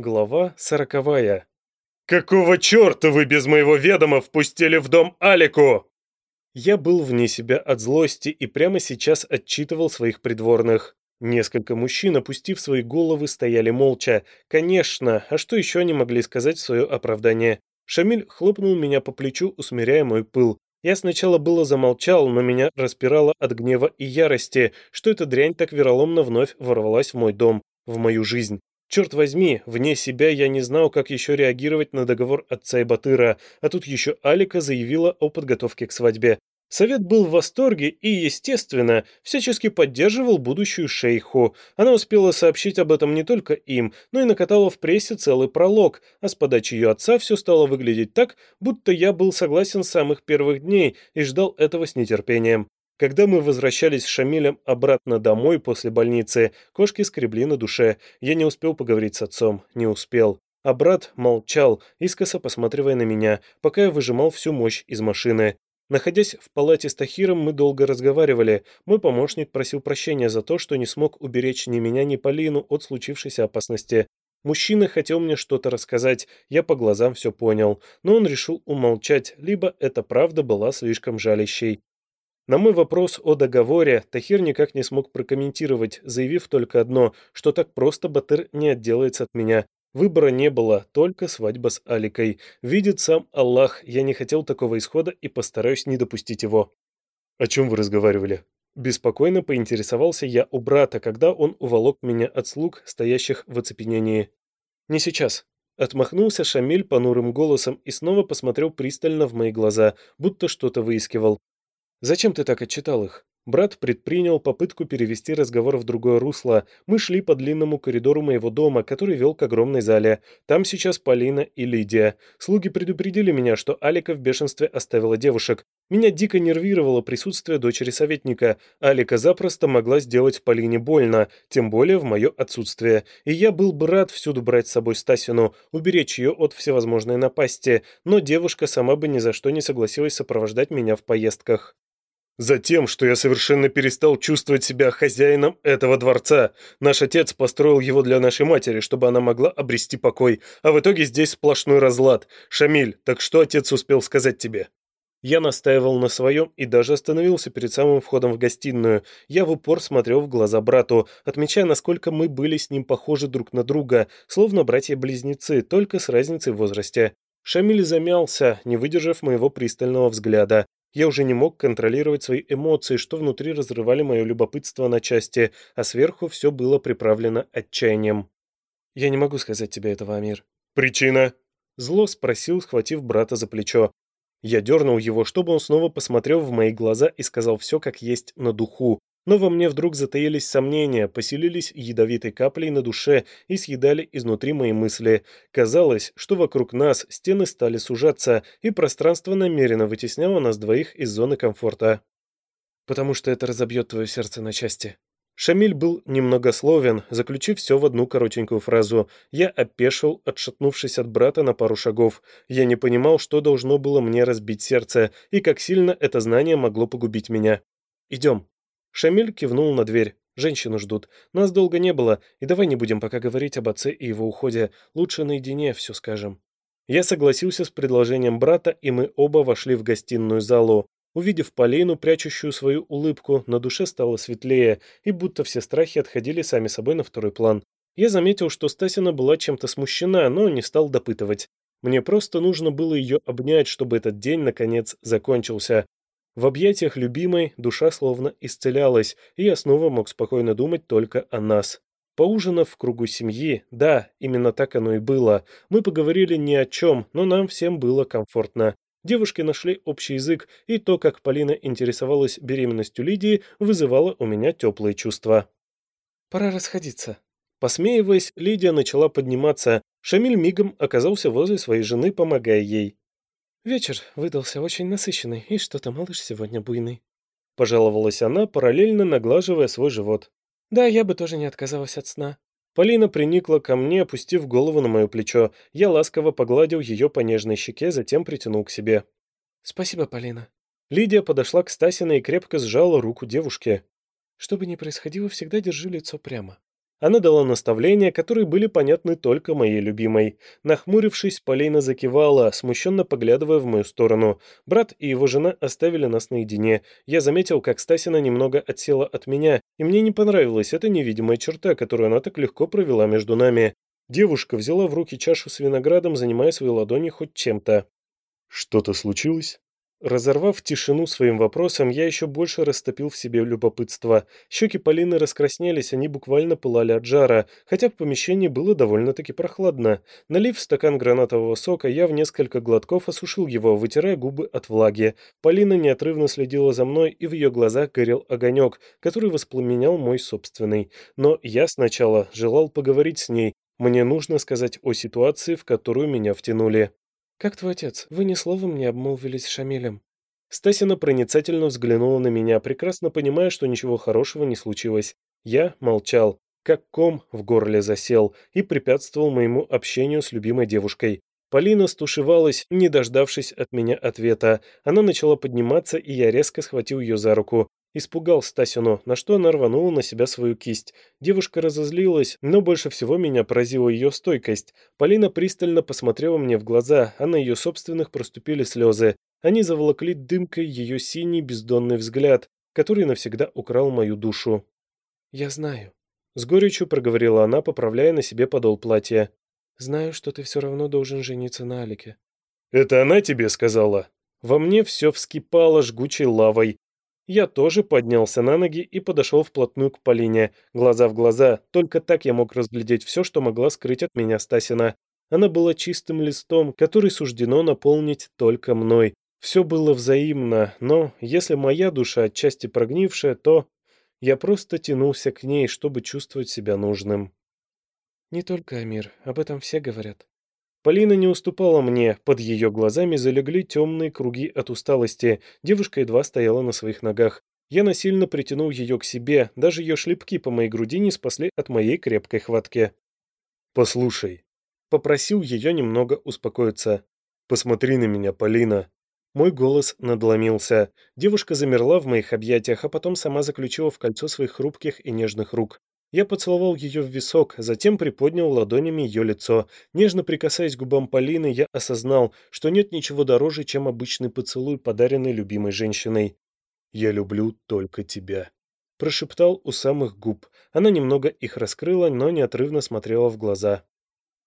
Глава сороковая. «Какого черта вы без моего ведома впустили в дом Алику?» Я был вне себя от злости и прямо сейчас отчитывал своих придворных. Несколько мужчин, опустив свои головы, стояли молча. Конечно, а что еще они могли сказать в свое оправдание? Шамиль хлопнул меня по плечу, усмиряя мой пыл. Я сначала было замолчал, но меня распирало от гнева и ярости, что эта дрянь так вероломно вновь ворвалась в мой дом, в мою жизнь. Черт возьми, вне себя я не знал, как еще реагировать на договор отца и Батыра, а тут еще Алика заявила о подготовке к свадьбе. Совет был в восторге и, естественно, всячески поддерживал будущую шейху. Она успела сообщить об этом не только им, но и накатала в прессе целый пролог, а с подачи ее отца все стало выглядеть так, будто я был согласен с самых первых дней и ждал этого с нетерпением. Когда мы возвращались с Шамилем обратно домой после больницы, кошки скребли на душе. Я не успел поговорить с отцом, не успел. А брат молчал, искоса посматривая на меня, пока я выжимал всю мощь из машины. Находясь в палате с Тахиром, мы долго разговаривали. Мой помощник просил прощения за то, что не смог уберечь ни меня, ни Полину от случившейся опасности. Мужчина хотел мне что-то рассказать, я по глазам все понял, но он решил умолчать, либо эта правда была слишком жалящей. На мой вопрос о договоре Тахир никак не смог прокомментировать, заявив только одно, что так просто Батыр не отделается от меня. Выбора не было, только свадьба с Аликой. Видит сам Аллах, я не хотел такого исхода и постараюсь не допустить его. «О чем вы разговаривали?» Беспокойно поинтересовался я у брата, когда он уволок меня от слуг, стоящих в оцепенении. «Не сейчас», Отмахнулся Шамиль понурым голосом и снова посмотрел пристально в мои глаза, будто что-то выискивал. «Зачем ты так отчитал их?» Брат предпринял попытку перевести разговор в другое русло. Мы шли по длинному коридору моего дома, который вел к огромной зале. Там сейчас Полина и Лидия. Слуги предупредили меня, что Алика в бешенстве оставила девушек. Меня дико нервировало присутствие дочери советника. Алика запросто могла сделать Полине больно, тем более в мое отсутствие. И я был бы рад всюду брать с собой Стасину, уберечь ее от всевозможной напасти, но девушка сама бы ни за что не согласилась сопровождать меня в поездках. Затем, что я совершенно перестал чувствовать себя хозяином этого дворца. Наш отец построил его для нашей матери, чтобы она могла обрести покой, а в итоге здесь сплошной разлад. Шамиль, так что отец успел сказать тебе?» Я настаивал на своем и даже остановился перед самым входом в гостиную. Я в упор смотрел в глаза брату, отмечая, насколько мы были с ним похожи друг на друга, словно братья-близнецы, только с разницей в возрасте. Шамиль замялся, не выдержав моего пристального взгляда. Я уже не мог контролировать свои эмоции, что внутри разрывали мое любопытство на части, а сверху все было приправлено отчаянием. «Я не могу сказать тебе этого, Амир». «Причина?» Зло спросил, схватив брата за плечо. Я дернул его, чтобы он снова посмотрел в мои глаза и сказал все как есть на духу, но во мне вдруг затаились сомнения, поселились ядовитой каплей на душе и съедали изнутри мои мысли. Казалось, что вокруг нас стены стали сужаться, и пространство намеренно вытесняло нас двоих из зоны комфорта. «Потому что это разобьет твое сердце на части». Шамиль был немногословен, заключив все в одну коротенькую фразу. Я опешил, отшатнувшись от брата на пару шагов. Я не понимал, что должно было мне разбить сердце, и как сильно это знание могло погубить меня. «Идем», Шамиль кивнул на дверь. «Женщину ждут. Нас долго не было, и давай не будем пока говорить об отце и его уходе. Лучше наедине все скажем». Я согласился с предложением брата, и мы оба вошли в гостиную залу. Увидев Полину, прячущую свою улыбку, на душе стало светлее, и будто все страхи отходили сами собой на второй план. Я заметил, что Стасина была чем-то смущена, но не стал допытывать. Мне просто нужно было ее обнять, чтобы этот день, наконец, закончился. В объятиях любимой душа словно исцелялась, и я снова мог спокойно думать только о нас. Поужинав в кругу семьи, да, именно так оно и было, мы поговорили ни о чем, но нам всем было комфортно. Девушки нашли общий язык, и то, как Полина интересовалась беременностью Лидии, вызывало у меня теплые чувства. «Пора расходиться». Посмеиваясь, Лидия начала подниматься. Шамиль мигом оказался возле своей жены, помогая ей. «Вечер выдался очень насыщенный, и что-то малыш сегодня буйный», — пожаловалась она, параллельно наглаживая свой живот. «Да, я бы тоже не отказалась от сна». Полина приникла ко мне, опустив голову на мое плечо. Я ласково погладил ее по нежной щеке, затем притянул к себе. «Спасибо, Полина». Лидия подошла к Стасиной и крепко сжала руку девушки. «Что бы ни происходило, всегда держи лицо прямо». Она дала наставления, которые были понятны только моей любимой. Нахмурившись, Полина закивала, смущенно поглядывая в мою сторону. Брат и его жена оставили нас наедине. Я заметил, как Стасина немного отсела от меня, и мне не понравилась эта невидимая черта, которую она так легко провела между нами. Девушка взяла в руки чашу с виноградом, занимая свои ладони хоть чем-то. «Что-то случилось?» Разорвав тишину своим вопросом, я еще больше растопил в себе любопытство. Щеки Полины раскраснелись, они буквально пылали от жара, хотя в помещении было довольно-таки прохладно. Налив стакан гранатового сока, я в несколько глотков осушил его, вытирая губы от влаги. Полина неотрывно следила за мной, и в ее глазах горел огонек, который воспламенял мой собственный. Но я сначала желал поговорить с ней. Мне нужно сказать о ситуации, в которую меня втянули. «Как твой отец? Вы ни словом не обмолвились с Шамилем?» Стасина проницательно взглянула на меня, прекрасно понимая, что ничего хорошего не случилось. Я молчал, как ком в горле засел, и препятствовал моему общению с любимой девушкой. Полина стушевалась, не дождавшись от меня ответа. Она начала подниматься, и я резко схватил ее за руку. Испугал Стасину, на что она рванула на себя свою кисть. Девушка разозлилась, но больше всего меня поразила ее стойкость. Полина пристально посмотрела мне в глаза, а на ее собственных проступили слезы. Они заволокли дымкой ее синий бездонный взгляд, который навсегда украл мою душу. «Я знаю», — с горечью проговорила она, поправляя на себе подол платья. «Знаю, что ты все равно должен жениться на Алике». «Это она тебе сказала?» Во мне все вскипало жгучей лавой. Я тоже поднялся на ноги и подошел вплотную к Полине, глаза в глаза, только так я мог разглядеть все, что могла скрыть от меня Стасина. Она была чистым листом, который суждено наполнить только мной. Все было взаимно, но если моя душа отчасти прогнившая, то я просто тянулся к ней, чтобы чувствовать себя нужным. «Не только Амир, об этом все говорят», Полина не уступала мне, под ее глазами залегли темные круги от усталости, девушка едва стояла на своих ногах. Я насильно притянул ее к себе, даже ее шлепки по моей груди не спасли от моей крепкой хватки. «Послушай», — попросил ее немного успокоиться. «Посмотри на меня, Полина». Мой голос надломился. Девушка замерла в моих объятиях, а потом сама заключила в кольцо своих хрупких и нежных рук. Я поцеловал ее в висок, затем приподнял ладонями ее лицо. Нежно прикасаясь к губам Полины, я осознал, что нет ничего дороже, чем обычный поцелуй, подаренный любимой женщиной. «Я люблю только тебя», — прошептал у самых губ. Она немного их раскрыла, но неотрывно смотрела в глаза.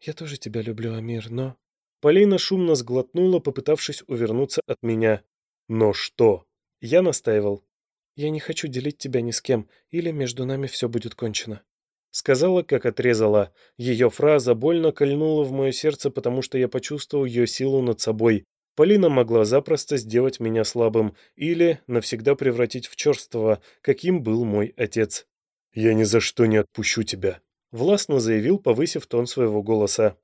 «Я тоже тебя люблю, Амир, но...» Полина шумно сглотнула, попытавшись увернуться от меня. «Но что?» Я настаивал. Я не хочу делить тебя ни с кем, или между нами все будет кончено». Сказала, как отрезала. Ее фраза больно кольнула в мое сердце, потому что я почувствовал ее силу над собой. Полина могла запросто сделать меня слабым или навсегда превратить в черство, каким был мой отец. «Я ни за что не отпущу тебя», — властно заявил, повысив тон своего голоса.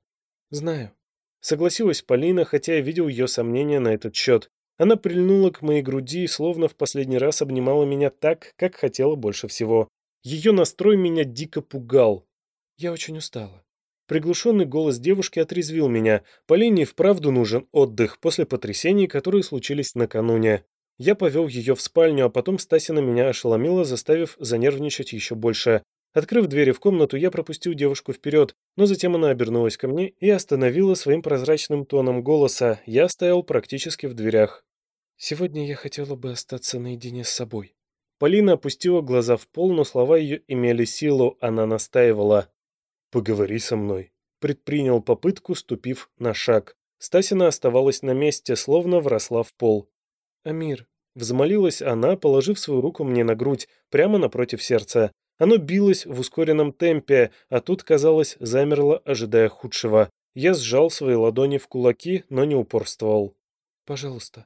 «Знаю». Согласилась Полина, хотя я видел ее сомнения на этот счет. Она прильнула к моей груди и словно в последний раз обнимала меня так, как хотела больше всего. Ее настрой меня дико пугал. Я очень устала. Приглушенный голос девушки отрезвил меня. Полине вправду нужен отдых после потрясений, которые случились накануне. Я повел ее в спальню, а потом Стасина меня ошеломила, заставив занервничать еще больше. Открыв двери в комнату, я пропустил девушку вперед, но затем она обернулась ко мне и остановила своим прозрачным тоном голоса. Я стоял практически в дверях. «Сегодня я хотела бы остаться наедине с собой». Полина опустила глаза в пол, но слова ее имели силу, она настаивала. «Поговори со мной». Предпринял попытку, ступив на шаг. Стасина оставалась на месте, словно вросла в пол. «Амир», — взмолилась она, положив свою руку мне на грудь, прямо напротив сердца. Оно билось в ускоренном темпе, а тут, казалось, замерло, ожидая худшего. Я сжал свои ладони в кулаки, но не упорствовал. «Пожалуйста».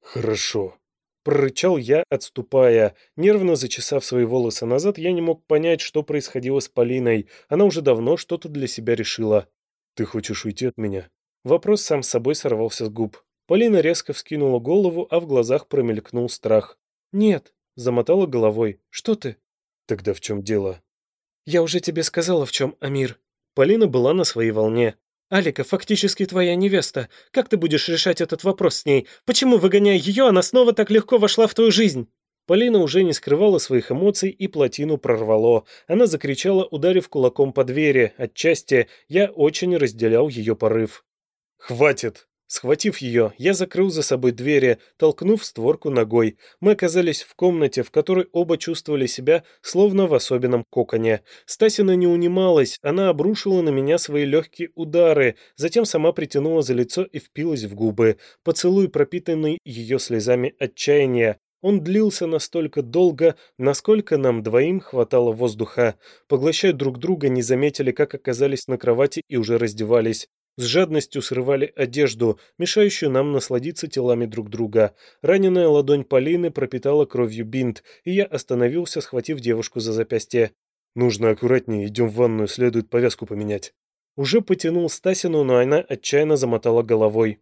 «Хорошо», — прорычал я, отступая. Нервно зачесав свои волосы назад, я не мог понять, что происходило с Полиной. Она уже давно что-то для себя решила. «Ты хочешь уйти от меня?» Вопрос сам собой сорвался с губ. Полина резко вскинула голову, а в глазах промелькнул страх. «Нет», — замотала головой. «Что ты?» Тогда в чем дело? Я уже тебе сказала, в чем, Амир. Полина была на своей волне. Алика фактически твоя невеста. Как ты будешь решать этот вопрос с ней? Почему, выгоняя ее, она снова так легко вошла в твою жизнь? Полина уже не скрывала своих эмоций и плотину прорвало. Она закричала, ударив кулаком по двери. Отчасти я очень разделял ее порыв. «Хватит!» Схватив ее, я закрыл за собой двери, толкнув створку ногой. Мы оказались в комнате, в которой оба чувствовали себя словно в особенном коконе. Стасина не унималась, она обрушила на меня свои легкие удары, затем сама притянула за лицо и впилась в губы. Поцелуй, пропитанный ее слезами отчаяния. Он длился настолько долго, насколько нам двоим хватало воздуха. Поглощая друг друга, не заметили, как оказались на кровати и уже раздевались. С жадностью срывали одежду, мешающую нам насладиться телами друг друга. Раненая ладонь Полины пропитала кровью бинт, и я остановился, схватив девушку за запястье. «Нужно аккуратнее, идем в ванную, следует повязку поменять». Уже потянул Стасину, но она отчаянно замотала головой.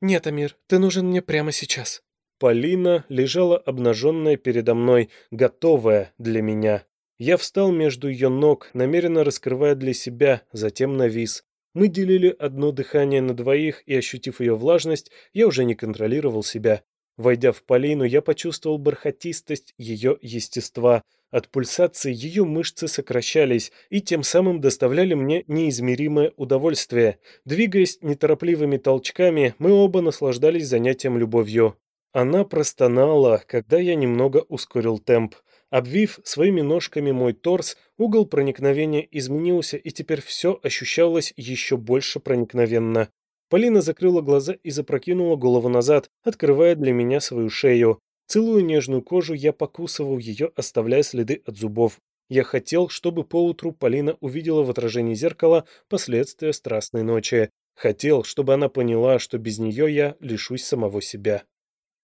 «Нет, Амир, ты нужен мне прямо сейчас». Полина лежала обнаженная передо мной, готовая для меня. Я встал между ее ног, намеренно раскрывая для себя, затем навис. Мы делили одно дыхание на двоих, и, ощутив ее влажность, я уже не контролировал себя. Войдя в Полину, я почувствовал бархатистость ее естества. От пульсации ее мышцы сокращались и тем самым доставляли мне неизмеримое удовольствие. Двигаясь неторопливыми толчками, мы оба наслаждались занятием любовью. Она простонала, когда я немного ускорил темп. Обвив своими ножками мой торс, угол проникновения изменился, и теперь все ощущалось еще больше проникновенно. Полина закрыла глаза и запрокинула голову назад, открывая для меня свою шею. Целуя нежную кожу, я покусывал ее, оставляя следы от зубов. Я хотел, чтобы поутру Полина увидела в отражении зеркала последствия страстной ночи. Хотел, чтобы она поняла, что без нее я лишусь самого себя.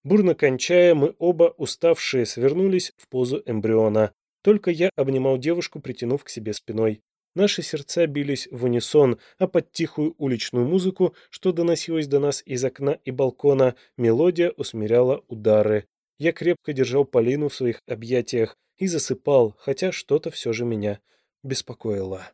Бурно кончая, мы оба, уставшие, свернулись в позу эмбриона. Только я обнимал девушку, притянув к себе спиной. Наши сердца бились в унисон, а под тихую уличную музыку, что доносилось до нас из окна и балкона, мелодия усмиряла удары. Я крепко держал Полину в своих объятиях и засыпал, хотя что-то все же меня беспокоило.